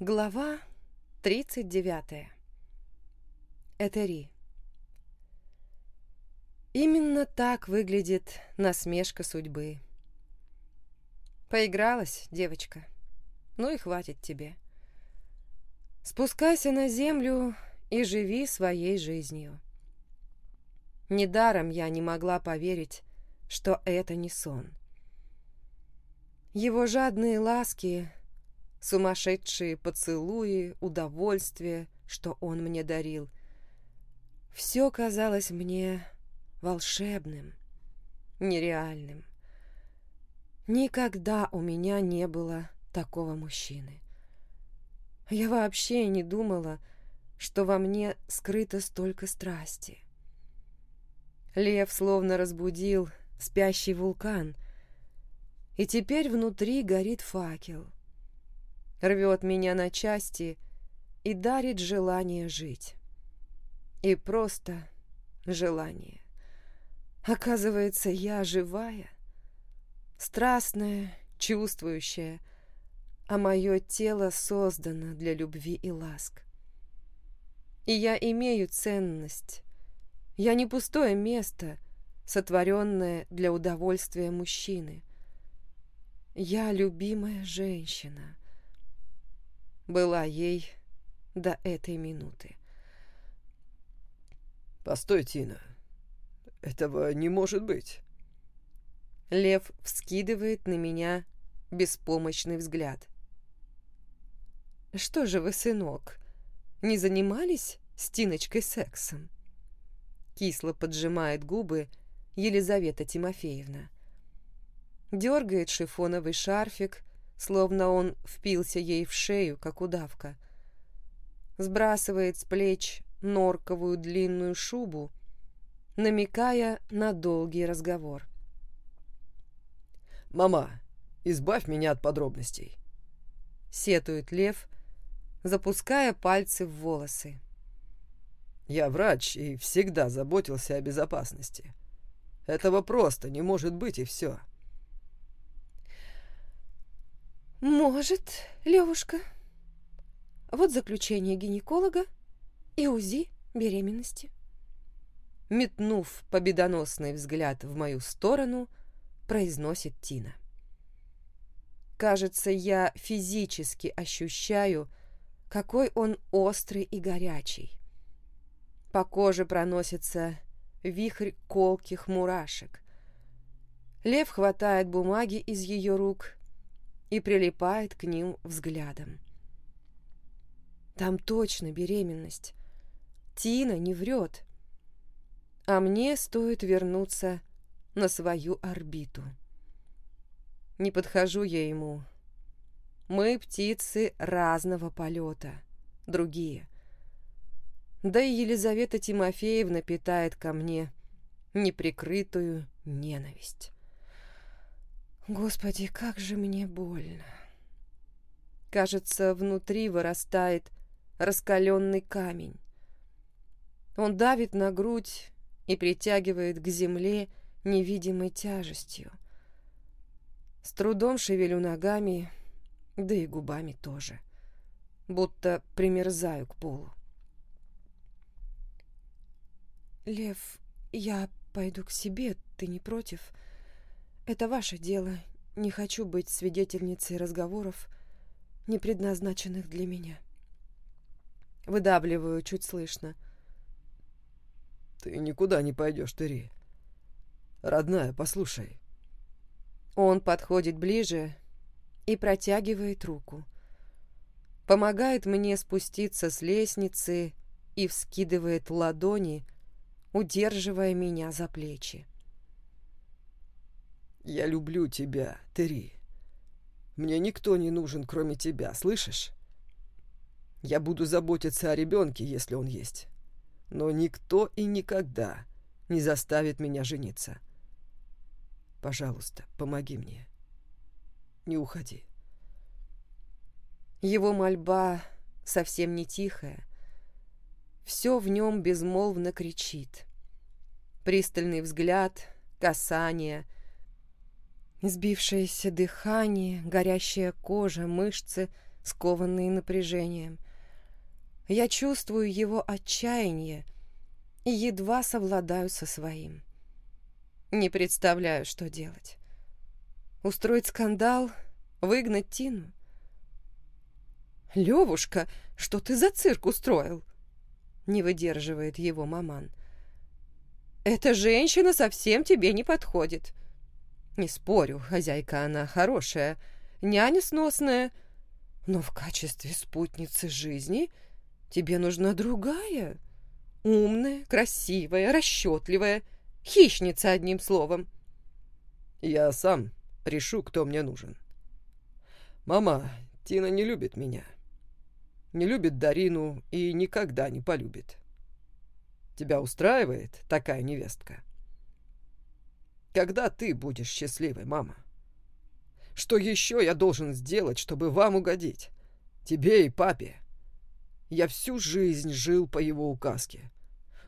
Глава 39. Этери. Именно так выглядит насмешка судьбы. Поигралась, девочка. Ну и хватит тебе. Спускайся на землю и живи своей жизнью. Недаром я не могла поверить, что это не сон. Его жадные ласки сумасшедшие поцелуи, удовольствие, что он мне дарил. Все казалось мне волшебным, нереальным. Никогда у меня не было такого мужчины. Я вообще не думала, что во мне скрыто столько страсти. Лев словно разбудил спящий вулкан, и теперь внутри горит факел — рвет меня на части и дарит желание жить. И просто желание. Оказывается, я живая, страстная, чувствующая, а мое тело создано для любви и ласк. И я имею ценность. Я не пустое место, сотворенное для удовольствия мужчины. Я любимая женщина — была ей до этой минуты. «Постой, Тина. Этого не может быть». Лев вскидывает на меня беспомощный взгляд. «Что же вы, сынок, не занимались с Тиночкой сексом?» Кисло поджимает губы Елизавета Тимофеевна. Дергает шифоновый шарфик, словно он впился ей в шею, как удавка. Сбрасывает с плеч норковую длинную шубу, намекая на долгий разговор. «Мама, избавь меня от подробностей», — сетует Лев, запуская пальцы в волосы. «Я врач и всегда заботился о безопасности. Этого просто не может быть, и все». «Может, Левушка. Вот заключение гинеколога и УЗИ беременности». Метнув победоносный взгляд в мою сторону, произносит Тина. Кажется, я физически ощущаю, какой он острый и горячий. По коже проносится вихрь колких мурашек. Лев хватает бумаги из ее рук и прилипает к ним взглядом. Там точно беременность. Тина не врет. А мне стоит вернуться на свою орбиту. Не подхожу я ему. Мы птицы разного полета, другие. Да и Елизавета Тимофеевна питает ко мне неприкрытую ненависть. Господи, как же мне больно. Кажется, внутри вырастает раскаленный камень. Он давит на грудь и притягивает к земле невидимой тяжестью. С трудом шевелю ногами, да и губами тоже, будто примерзаю к полу. «Лев, я пойду к себе, ты не против?» Это ваше дело. Не хочу быть свидетельницей разговоров, не предназначенных для меня. Выдавливаю чуть слышно. Ты никуда не пойдешь, Тыри. Родная, послушай. Он подходит ближе и протягивает руку. Помогает мне спуститься с лестницы и вскидывает ладони, удерживая меня за плечи. Я люблю тебя, Терри. Мне никто не нужен, кроме тебя, слышишь? Я буду заботиться о ребенке, если он есть. Но никто и никогда не заставит меня жениться. Пожалуйста, помоги мне. Не уходи. Его мольба совсем не тихая. Все в нем безмолвно кричит. Пристальный взгляд, касание — Сбившееся дыхание, горящая кожа, мышцы скованные напряжением. Я чувствую его отчаяние и едва совладаю со своим. Не представляю, что делать. Устроить скандал, выгнать Тину? «Левушка, что ты за цирк устроил?» Не выдерживает его маман. «Эта женщина совсем тебе не подходит. Не спорю, хозяйка она хорошая, няня сносная, но в качестве спутницы жизни тебе нужна другая, умная, красивая, расчетливая, хищница, одним словом. Я сам решу, кто мне нужен. Мама, Тина не любит меня. Не любит Дарину и никогда не полюбит. Тебя устраивает такая невестка? Когда ты будешь счастливой, мама? Что еще я должен сделать, чтобы вам угодить? Тебе и папе. Я всю жизнь жил по его указке.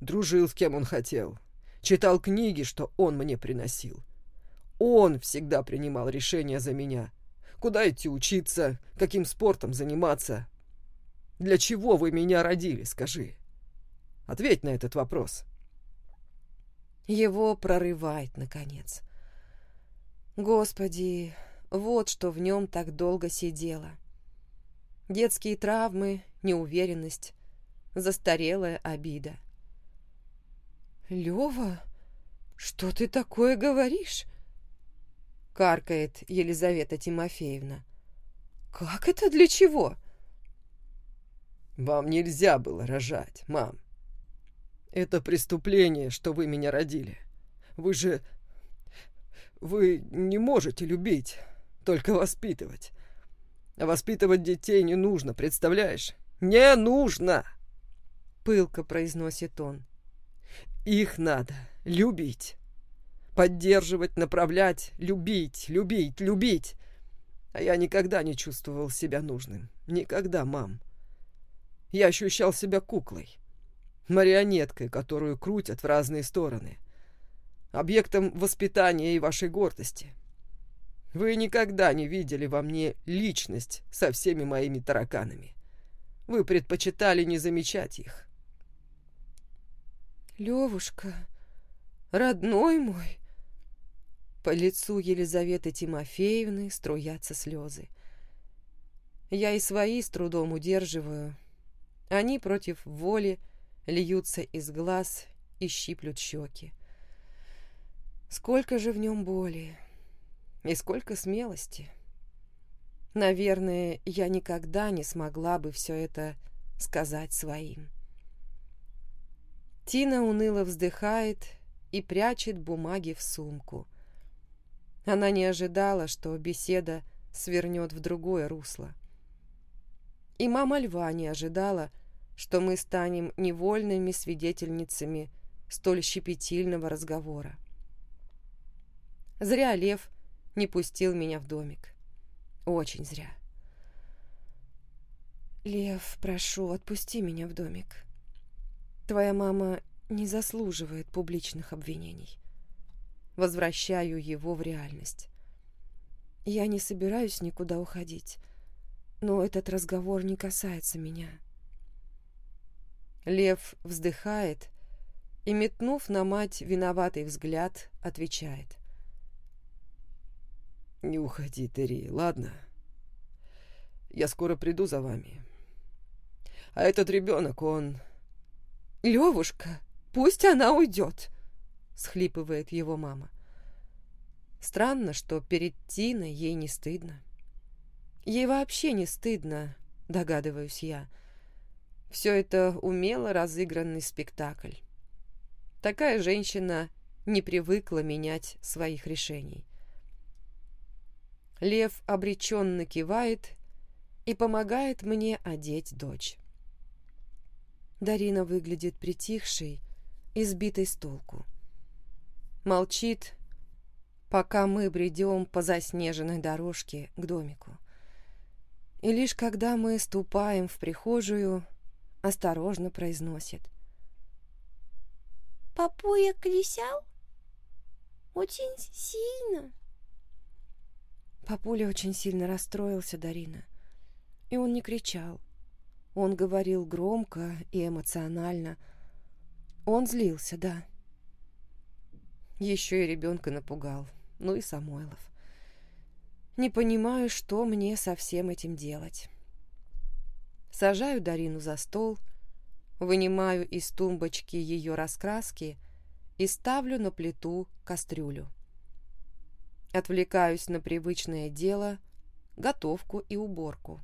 Дружил с кем он хотел. Читал книги, что он мне приносил. Он всегда принимал решения за меня. Куда идти учиться, каким спортом заниматься. Для чего вы меня родили, скажи? Ответь на этот вопрос. — его прорывает, наконец. Господи, вот что в нем так долго сидело. Детские травмы, неуверенность, застарелая обида. «Лёва, что ты такое говоришь?» — каркает Елизавета Тимофеевна. «Как это для чего?» «Вам нельзя было рожать, мам. Это преступление, что вы меня родили. Вы же... Вы не можете любить, только воспитывать. А воспитывать детей не нужно, представляешь? Не нужно!» Пылко произносит он. «Их надо любить. Поддерживать, направлять, любить, любить, любить. А я никогда не чувствовал себя нужным. Никогда, мам. Я ощущал себя куклой марионеткой, которую крутят в разные стороны, объектом воспитания и вашей гордости. Вы никогда не видели во мне личность со всеми моими тараканами. Вы предпочитали не замечать их. Левушка, родной мой, по лицу Елизаветы Тимофеевны струятся слезы. Я и свои с трудом удерживаю. Они против воли льются из глаз и щиплют щеки. Сколько же в нем боли и сколько смелости. Наверное, я никогда не смогла бы все это сказать своим. Тина уныло вздыхает и прячет бумаги в сумку. Она не ожидала, что беседа свернет в другое русло. И мама льва не ожидала, что мы станем невольными свидетельницами столь щепетильного разговора. Зря Лев не пустил меня в домик. Очень зря. «Лев, прошу, отпусти меня в домик. Твоя мама не заслуживает публичных обвинений. Возвращаю его в реальность. Я не собираюсь никуда уходить, но этот разговор не касается меня». Лев вздыхает и, метнув на мать виноватый взгляд, отвечает. «Не уходи, Терри, ладно? Я скоро приду за вами. А этот ребенок, он...» «Левушка, пусть она уйдет!» — схлипывает его мама. Странно, что перед Тиной ей не стыдно. Ей вообще не стыдно, догадываюсь я. — все это умело разыгранный спектакль. Такая женщина не привыкла менять своих решений. Лев обреченно кивает и помогает мне одеть дочь. Дарина выглядит притихшей и сбитой с толку. Молчит, пока мы бредем по заснеженной дорожке к домику. И лишь когда мы ступаем в прихожую, осторожно произносит. «Папуя кричал? Очень сильно?» Папуля очень сильно расстроился, Дарина. И он не кричал. Он говорил громко и эмоционально. Он злился, да. Еще и ребенка напугал. Ну и Самойлов. Не понимаю, что мне со всем этим делать. Сажаю Дарину за стол, вынимаю из тумбочки ее раскраски и ставлю на плиту кастрюлю. Отвлекаюсь на привычное дело, готовку и уборку.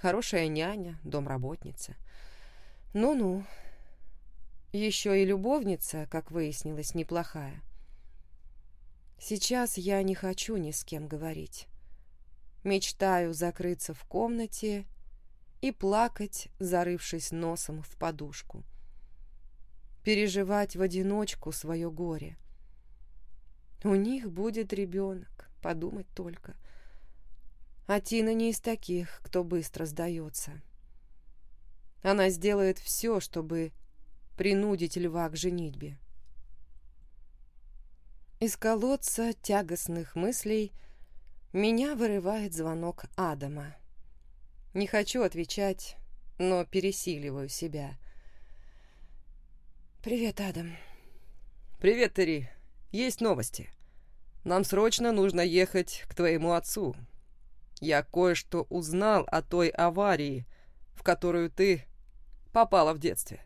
Хорошая няня, домработница. Ну-ну. Еще и любовница, как выяснилось, неплохая. Сейчас я не хочу ни с кем говорить. Мечтаю закрыться в комнате и плакать, зарывшись носом в подушку. Переживать в одиночку свое горе. У них будет ребенок, подумать только. А Тина не из таких, кто быстро сдается. Она сделает все, чтобы принудить льва к женитьбе. Из колодца тягостных мыслей меня вырывает звонок Адама. Не хочу отвечать, но пересиливаю себя. «Привет, Адам». «Привет, Терри. Есть новости. Нам срочно нужно ехать к твоему отцу. Я кое-что узнал о той аварии, в которую ты попала в детстве».